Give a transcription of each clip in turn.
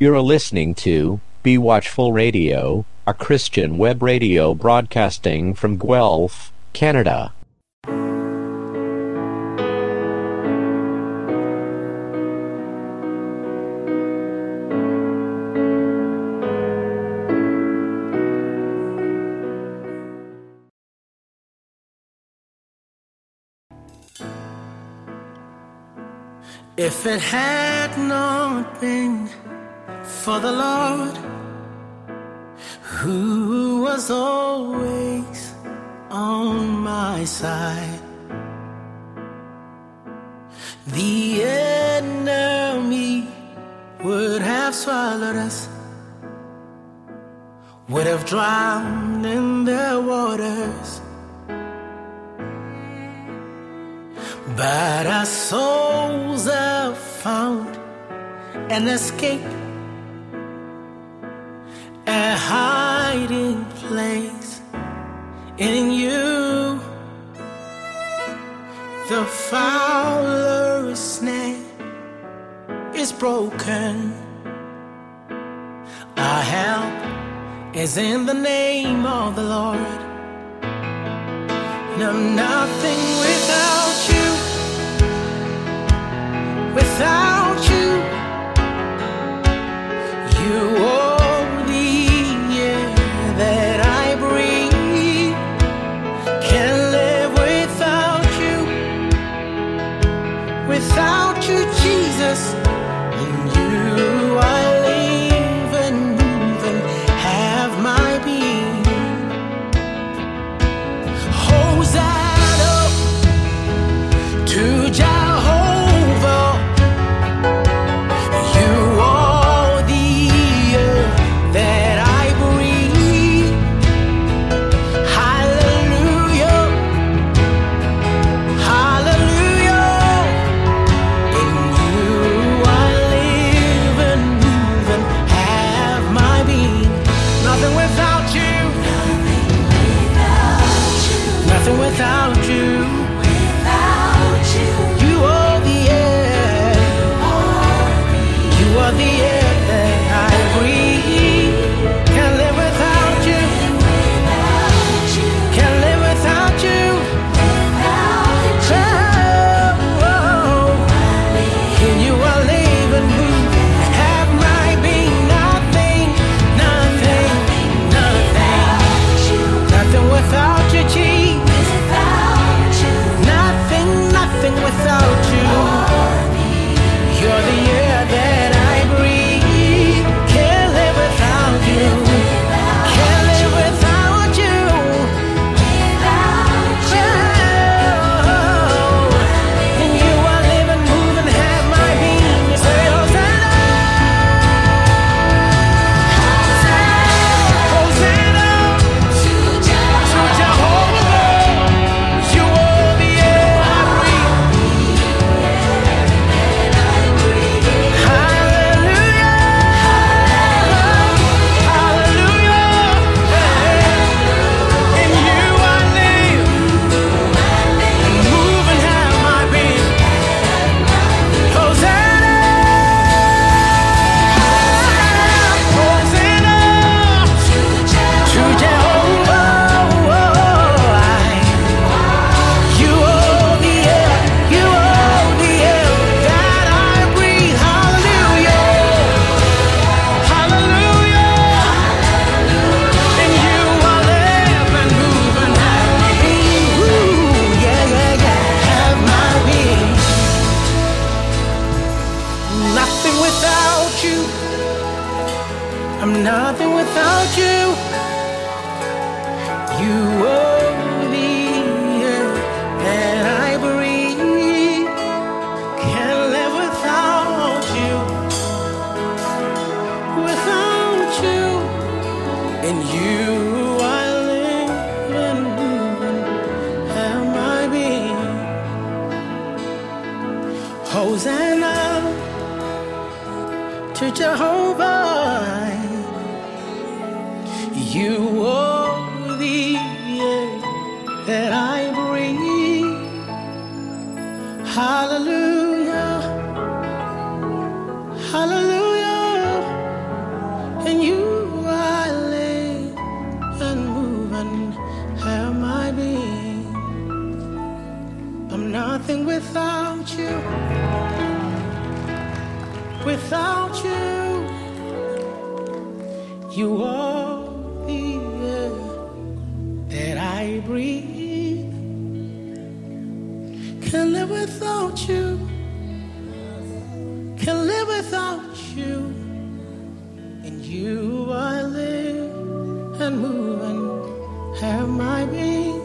You're listening to Be Watchful Radio, a Christian web radio broadcasting from Guelph, Canada. If it had not been for the Lord who was always on my side. The enemy would have swallowed us, would have drowned in their waters. But our souls have found an escape their hiding place in you. The fowler's snare is broken. Our help is in the name of the Lord. No, nothing will. without without you. I'm nothing without you. You are. without you, you are the air that I breathe. Can live without you. Can live without you. And you I live and move and have my being.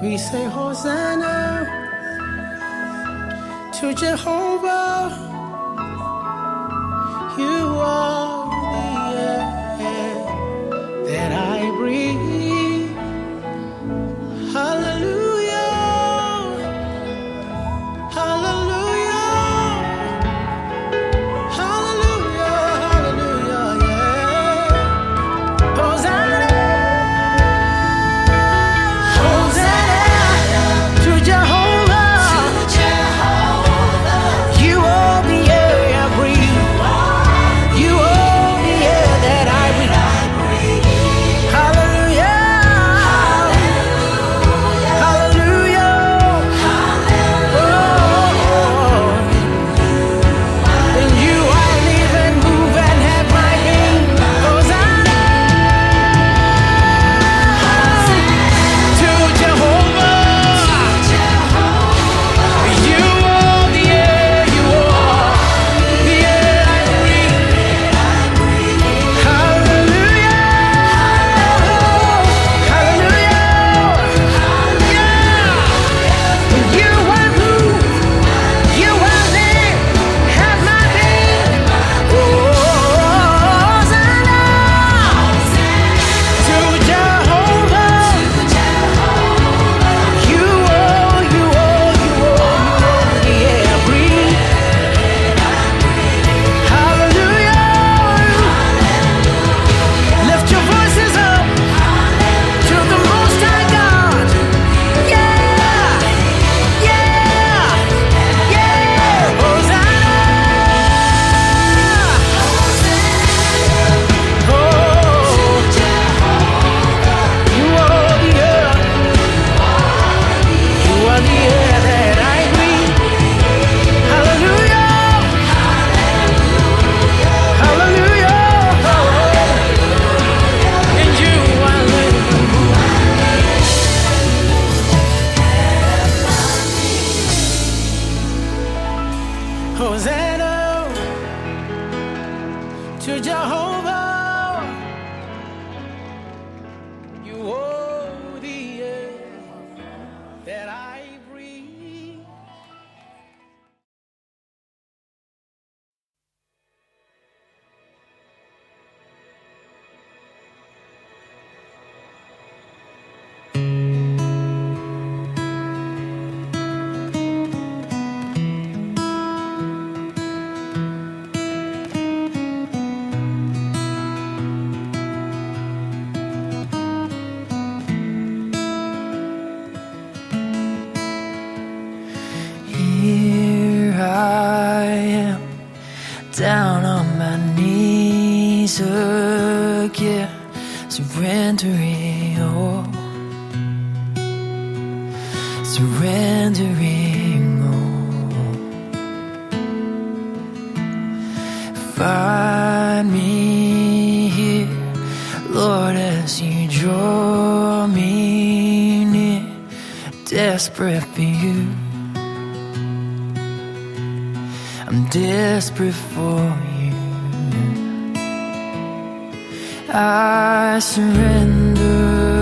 We say Hosanna to Jehovah. To Jehovah. Find me here, Lord, as you draw me near, desperate for you. I'm desperate for you. I surrender.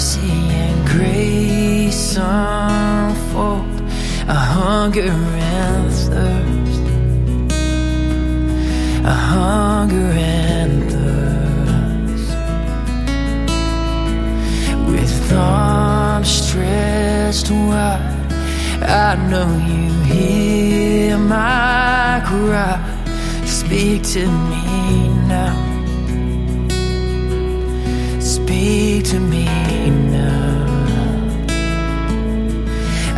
Mercy and grace unfold. A hunger and thirst, a hunger and thirst. With arms stretched wide, I know you hear my cry. Speak to me now speak to me now.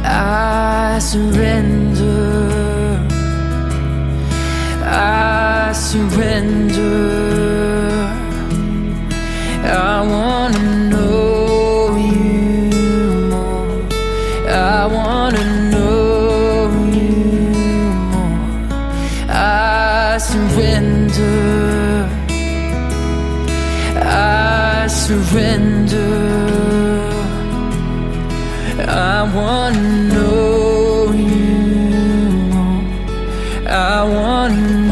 I surrender. I surrender. I wanna know. surrender. I wanna know you. I wanna.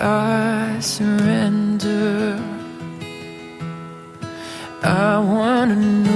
I surrender. I want to know.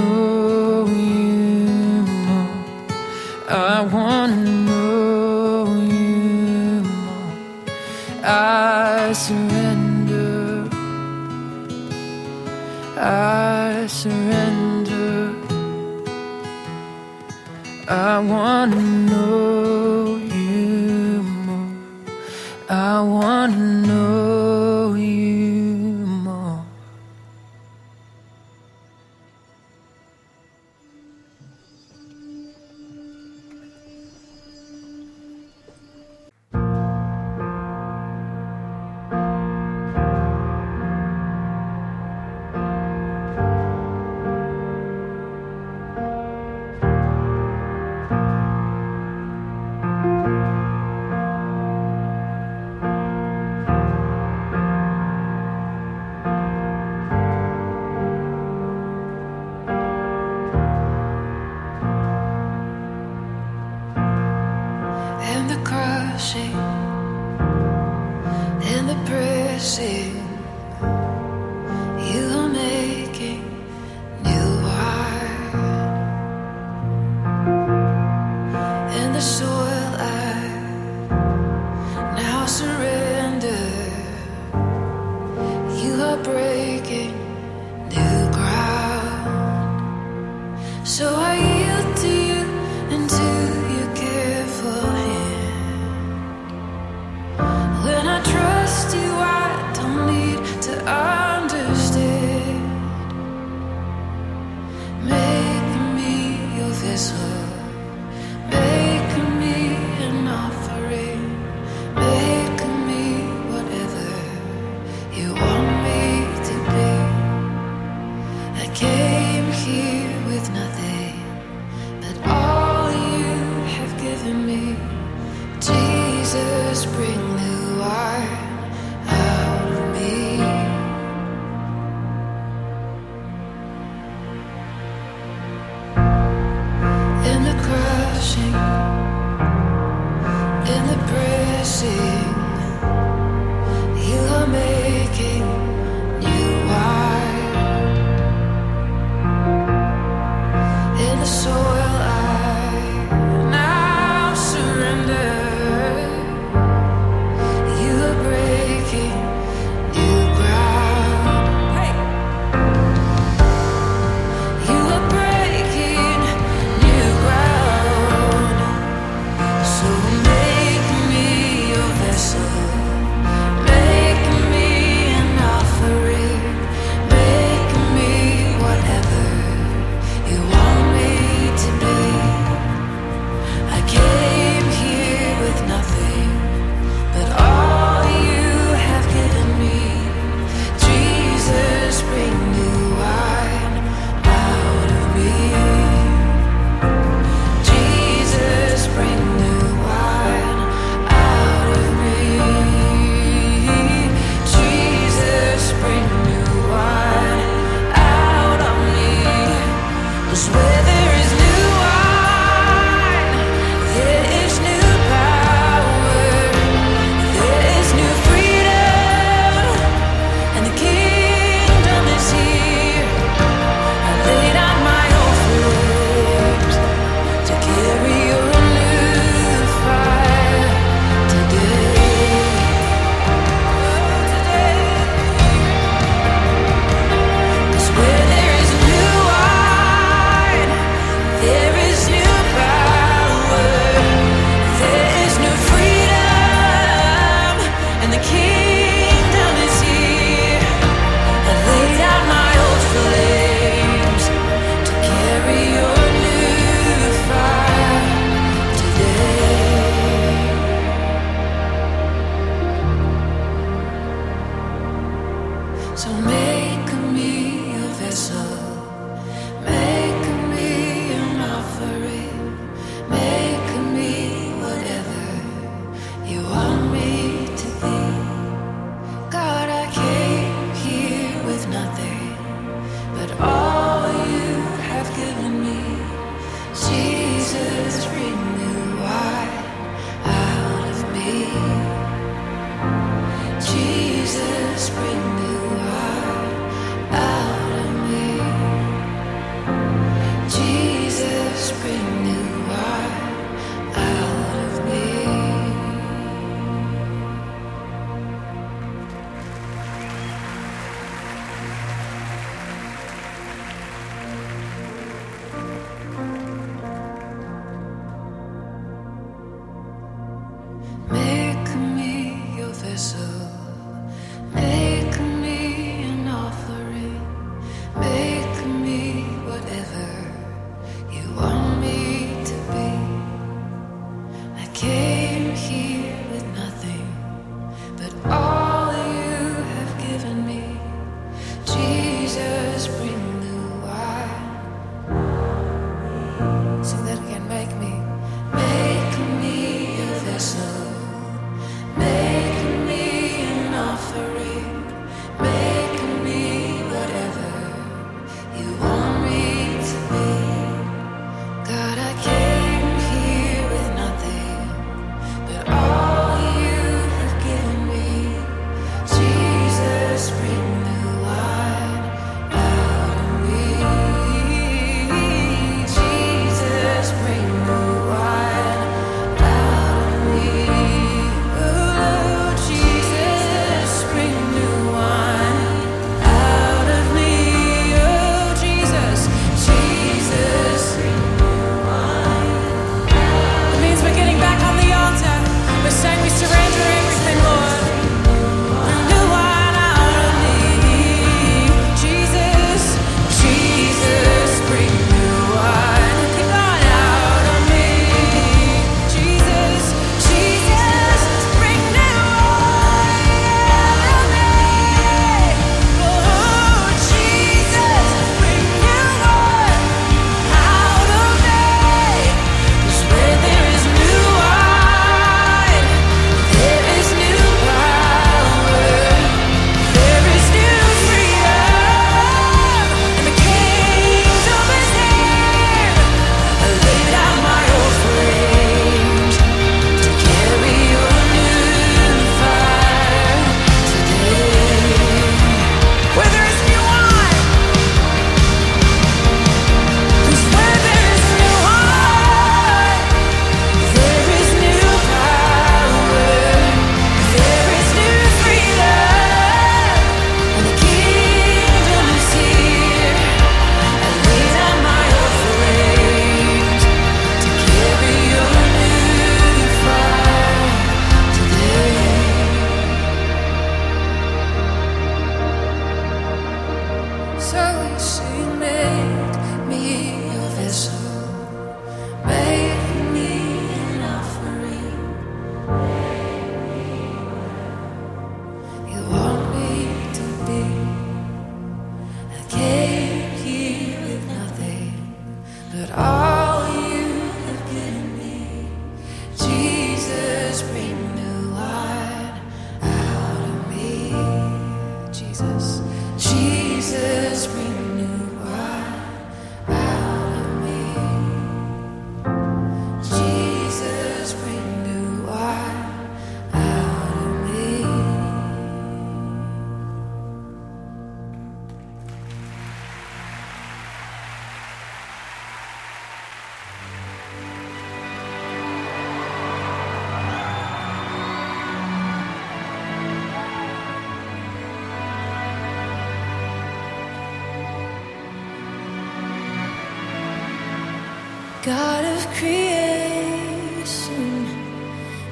creation.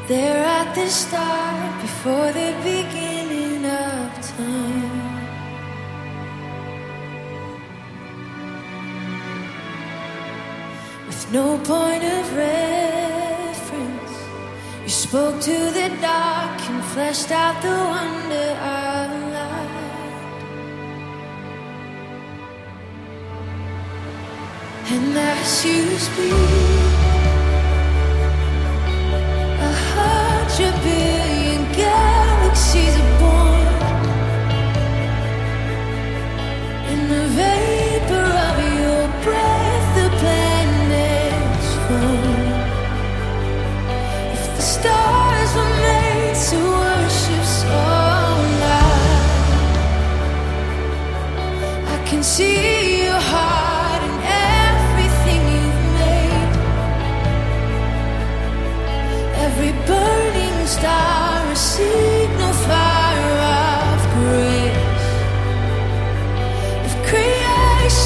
There at the start before the beginning of time. With no point of reference, you spoke to the dark and fleshed out the wonder of. and as you speak.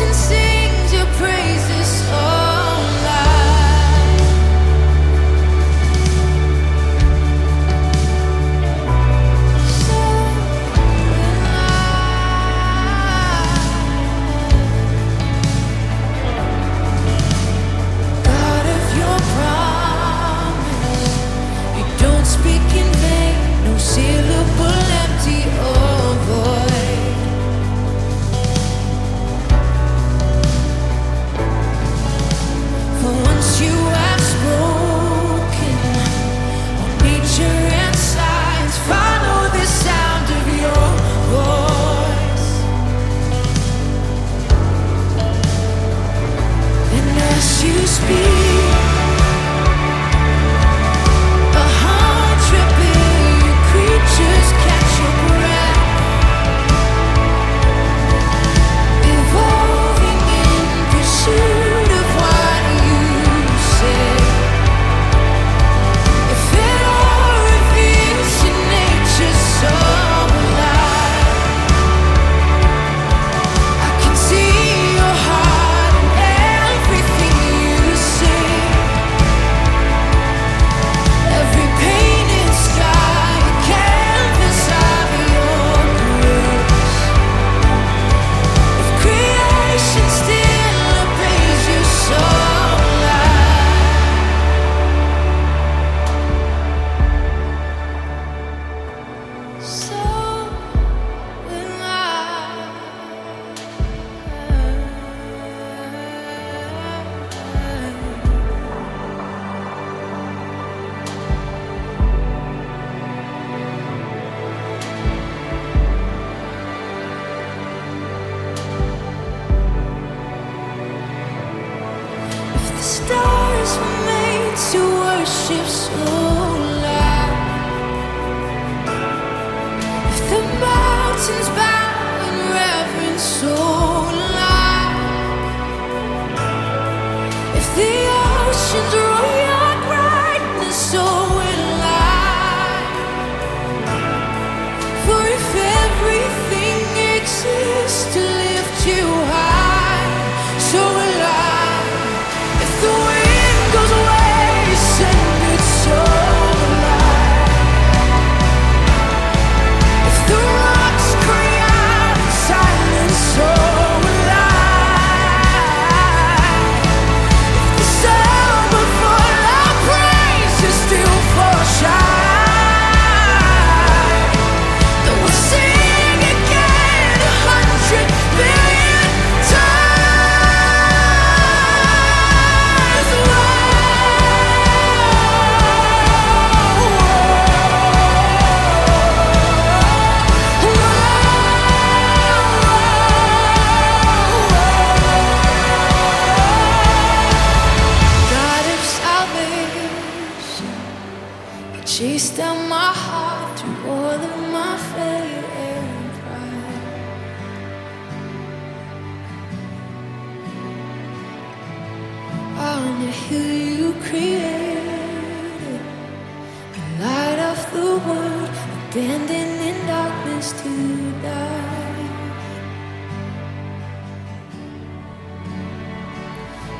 ocean see.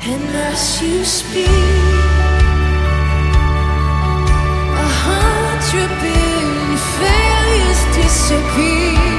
And as you speak, a hundred billion failures disappear.